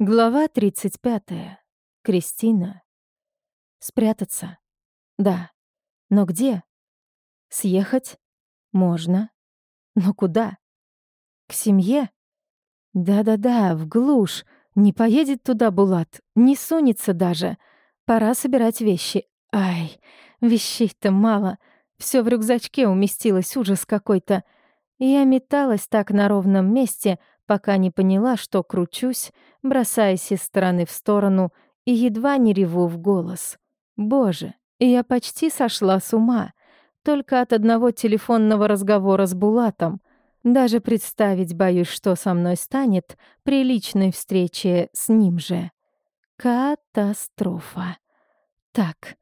Глава 35. Кристина. Спрятаться? Да. Но где? Съехать? Можно. Но куда? К семье? Да-да-да, в глушь. Не поедет туда Булат, не сунется даже. Пора собирать вещи. Ай, вещей-то мало. Все в рюкзачке уместилось, ужас какой-то. Я металась так на ровном месте, пока не поняла, что кручусь, бросаясь из стороны в сторону и едва не реву в голос. Боже, я почти сошла с ума. Только от одного телефонного разговора с Булатом. Даже представить боюсь, что со мной станет при личной встрече с ним же. Катастрофа. Так,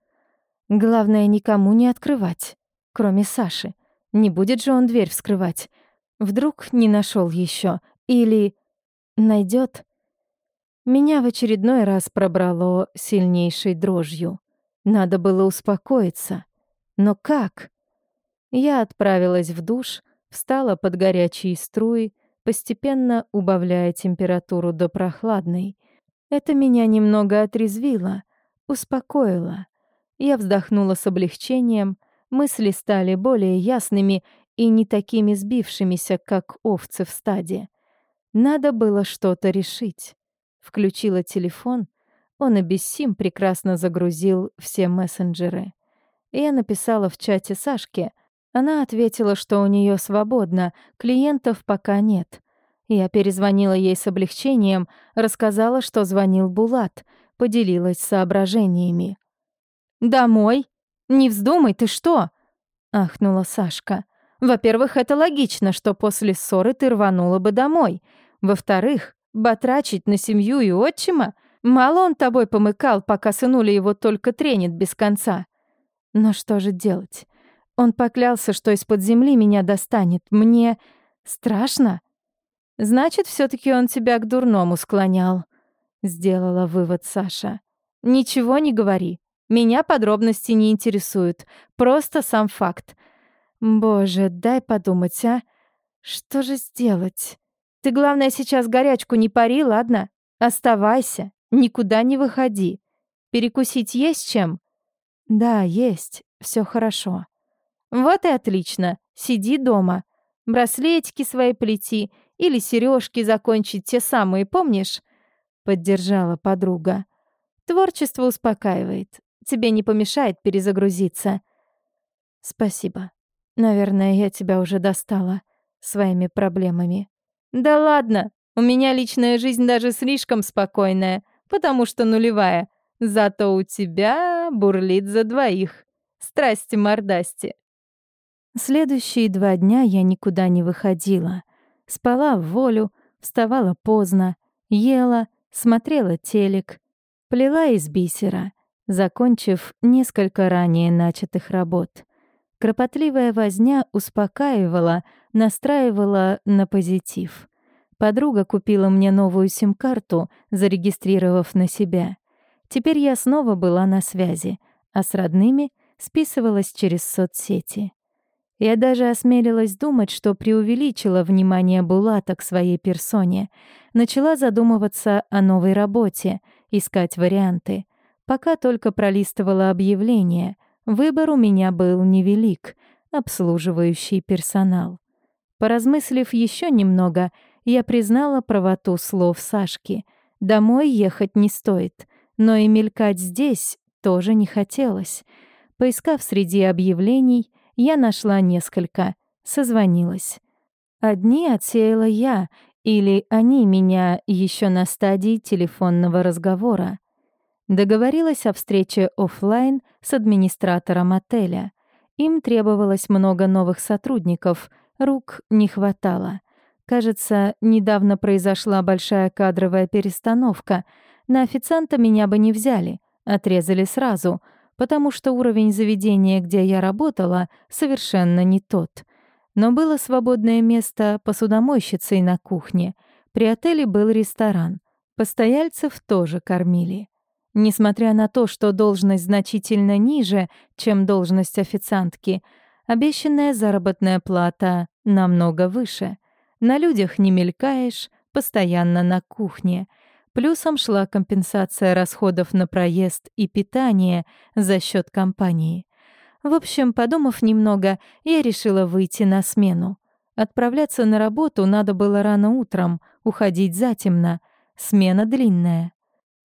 главное никому не открывать, кроме Саши. Не будет же он дверь вскрывать. Вдруг не нашел еще или найдет. Меня в очередной раз пробрало сильнейшей дрожью. Надо было успокоиться. Но как? Я отправилась в душ, встала под горячие струи, постепенно убавляя температуру до прохладной. Это меня немного отрезвило, успокоило. Я вздохнула с облегчением, мысли стали более ясными и не такими сбившимися, как овцы в стаде. Надо было что-то решить. Включила телефон. Он и без сим прекрасно загрузил все мессенджеры. Я написала в чате Сашке. Она ответила, что у нее свободно, клиентов пока нет. Я перезвонила ей с облегчением, рассказала, что звонил Булат, поделилась соображениями. «Домой? Не вздумай, ты что?» — ахнула Сашка. «Во-первых, это логично, что после ссоры ты рванула бы домой. Во-вторых, батрачить на семью и отчима? Мало он тобой помыкал, пока сынуля его только тренит без конца. Но что же делать? Он поклялся, что из-под земли меня достанет. Мне страшно. Значит, все таки он тебя к дурному склонял. Сделала вывод Саша. Ничего не говори. Меня подробности не интересуют. Просто сам факт. Боже, дай подумать, а? Что же сделать? Ты, главное, сейчас горячку не пари, ладно? Оставайся, никуда не выходи. Перекусить есть чем? Да, есть, все хорошо. Вот и отлично. Сиди дома. Браслетики свои плети или сережки закончить те самые, помнишь? Поддержала подруга. Творчество успокаивает. Тебе не помешает перезагрузиться. Спасибо. Наверное, я тебя уже достала своими проблемами. Да ладно, у меня личная жизнь даже слишком спокойная, потому что нулевая. Зато у тебя бурлит за двоих. Страсти-мордасти. Следующие два дня я никуда не выходила. Спала в волю, вставала поздно, ела, смотрела телек, плела из бисера, закончив несколько ранее начатых работ. Кропотливая возня успокаивала, настраивала на позитив. Подруга купила мне новую сим-карту, зарегистрировав на себя. Теперь я снова была на связи, а с родными списывалась через соцсети. Я даже осмелилась думать, что преувеличила внимание Булата к своей персоне. Начала задумываться о новой работе, искать варианты. Пока только пролистывала объявления, выбор у меня был невелик — обслуживающий персонал. Поразмыслив еще немного, я признала правоту слов Сашки. Домой ехать не стоит, но и мелькать здесь тоже не хотелось. Поискав среди объявлений, я нашла несколько, созвонилась. Одни отсеяла я, или они меня еще на стадии телефонного разговора. Договорилась о встрече офлайн с администратором отеля. Им требовалось много новых сотрудников — Рук не хватало. Кажется, недавно произошла большая кадровая перестановка. На официанта меня бы не взяли, отрезали сразу, потому что уровень заведения, где я работала, совершенно не тот. Но было свободное место посудомойщицей на кухне. При отеле был ресторан. Постояльцев тоже кормили. Несмотря на то, что должность значительно ниже, чем должность официантки — Обещанная заработная плата намного выше. На людях не мелькаешь, постоянно на кухне. Плюсом шла компенсация расходов на проезд и питание за счет компании. В общем, подумав немного, я решила выйти на смену. Отправляться на работу надо было рано утром, уходить затемно. Смена длинная.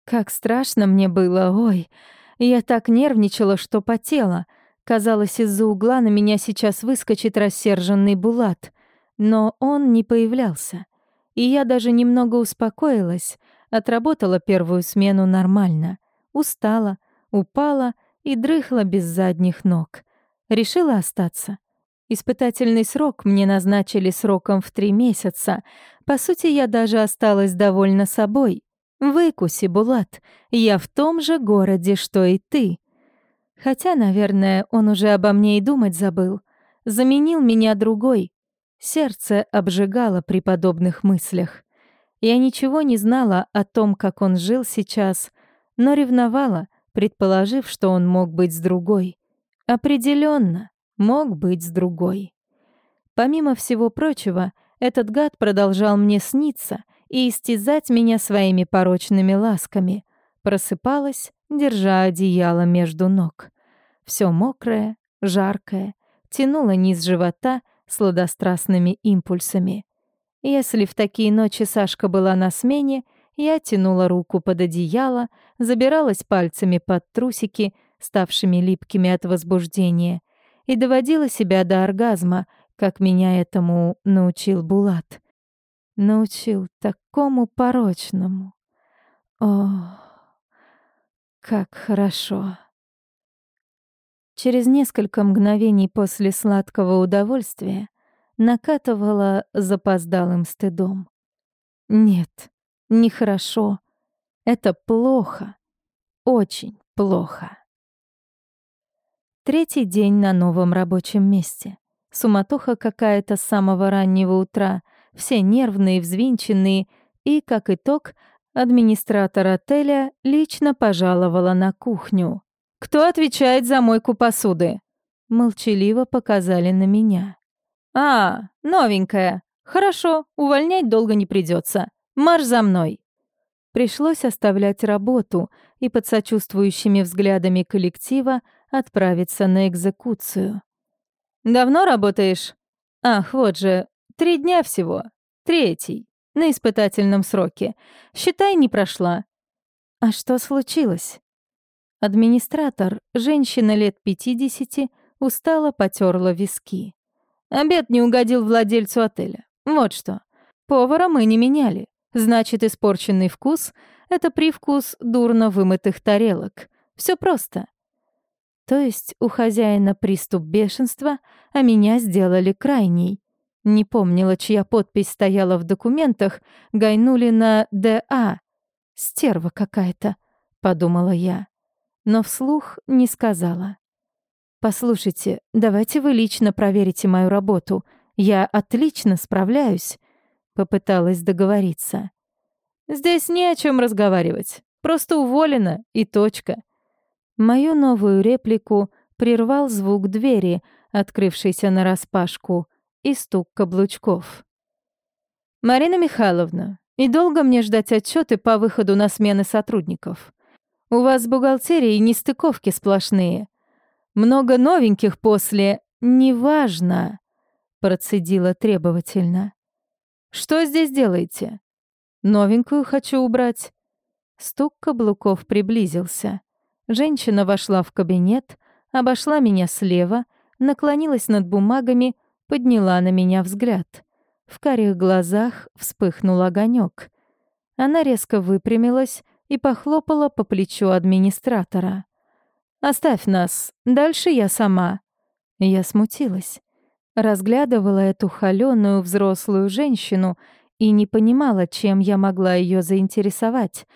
Как страшно мне было, ой. Я так нервничала, что потела. Казалось, из-за угла на меня сейчас выскочит рассерженный Булат. Но он не появлялся. И я даже немного успокоилась, Отработала первую смену нормально. Устала, упала и дрыхла без задних ног. Решила остаться. Испытательный срок мне назначили сроком в три месяца. По сути, я даже осталась довольна собой. Выкуси, Булат, я в том же городе, что и ты. Хотя, наверное, он уже обо мне и думать забыл. Заменил меня другой. Сердце обжигало при подобных мыслях. Я ничего не знала о том, как он жил сейчас, но ревновала, предположив, что он мог быть с другой. Определенно, мог быть с другой. Помимо всего прочего, этот гад продолжал мне сниться и истязать меня своими порочными ласками. Просыпалась, держа одеяло между ног. Все мокрое, жаркое, тянуло низ живота сладострастными импульсами. Если в такие ночи Сашка была на смене, я тянула руку под одеяло, забиралась пальцами под трусики, ставшими липкими от возбуждения, и доводила себя до оргазма, как меня этому научил Булат. Научил такому порочному. О, как хорошо. Через несколько мгновений после сладкого удовольствия накатывала запоздалым стыдом. Нет, нехорошо. Это плохо. Очень плохо. Третий день на новом рабочем месте. Суматоха какая-то с самого раннего утра. Все нервные, взвинченные. И, как итог, администратор отеля лично пожаловала на кухню. «Кто отвечает за мойку посуды?» Молчаливо показали на меня. «А, новенькая. Хорошо, увольнять долго не придется. Марш за мной». Пришлось оставлять работу и под сочувствующими взглядами коллектива отправиться на экзекуцию. «Давно работаешь?» «Ах, вот же, три дня всего. Третий. На испытательном сроке. Считай, не прошла». «А что случилось?» Администратор, женщина лет пятидесяти, устало потерла виски. Обед не угодил владельцу отеля. Вот что. Повара мы не меняли. Значит, испорченный вкус — это привкус дурно вымытых тарелок. Все просто. То есть у хозяина приступ бешенства, а меня сделали крайней. Не помнила, чья подпись стояла в документах, гайнули на ДА. «Стерва какая-то», — подумала я. Но вслух не сказала. «Послушайте, давайте вы лично проверите мою работу. Я отлично справляюсь», — попыталась договориться. «Здесь не о чем разговаривать. Просто уволена и точка». Мою новую реплику прервал звук двери, открывшейся нараспашку, и стук каблучков. «Марина Михайловна, и долго мне ждать отчеты по выходу на смены сотрудников? У вас в бухгалтерии нестыковки сплошные. Много новеньких после «неважно», — процедила требовательно. «Что здесь делаете?» «Новенькую хочу убрать». Стук каблуков приблизился. Женщина вошла в кабинет, обошла меня слева, наклонилась над бумагами, подняла на меня взгляд. В карих глазах вспыхнул огонек. Она резко выпрямилась и похлопала по плечу администратора. Оставь нас, дальше я сама». Я смутилась. Разглядывала эту холёную взрослую женщину и не понимала, чем я могла ее заинтересовать.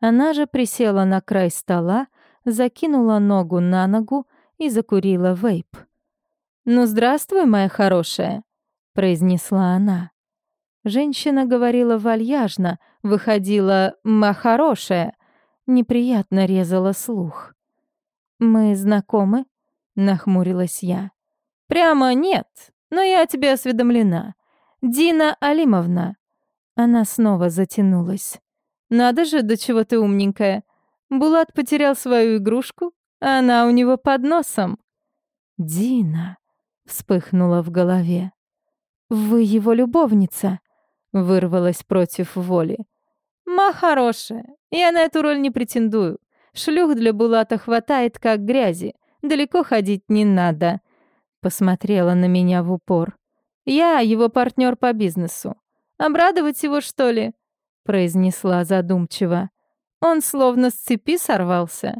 Она же присела на край стола, закинула ногу на ногу и закурила вейп. «Ну, здравствуй, моя хорошая», — произнесла она. Женщина говорила вальяжно, выходила «ма хорошая», неприятно резала слух. «Мы знакомы?» — нахмурилась я. «Прямо нет, но я о тебе осведомлена. Дина Алимовна». Она снова затянулась. Надо же, до чего ты умненькая. Булат потерял свою игрушку, а она у него под носом. Дина вспыхнула в голове. Вы его любовница, вырвалась против воли. Ма хорошая, я на эту роль не претендую. Шлюх для Булата хватает как грязи. Далеко ходить не надо. Посмотрела на меня в упор. Я его партнер по бизнесу. Обрадовать его, что ли? произнесла задумчиво. Он словно с цепи сорвался.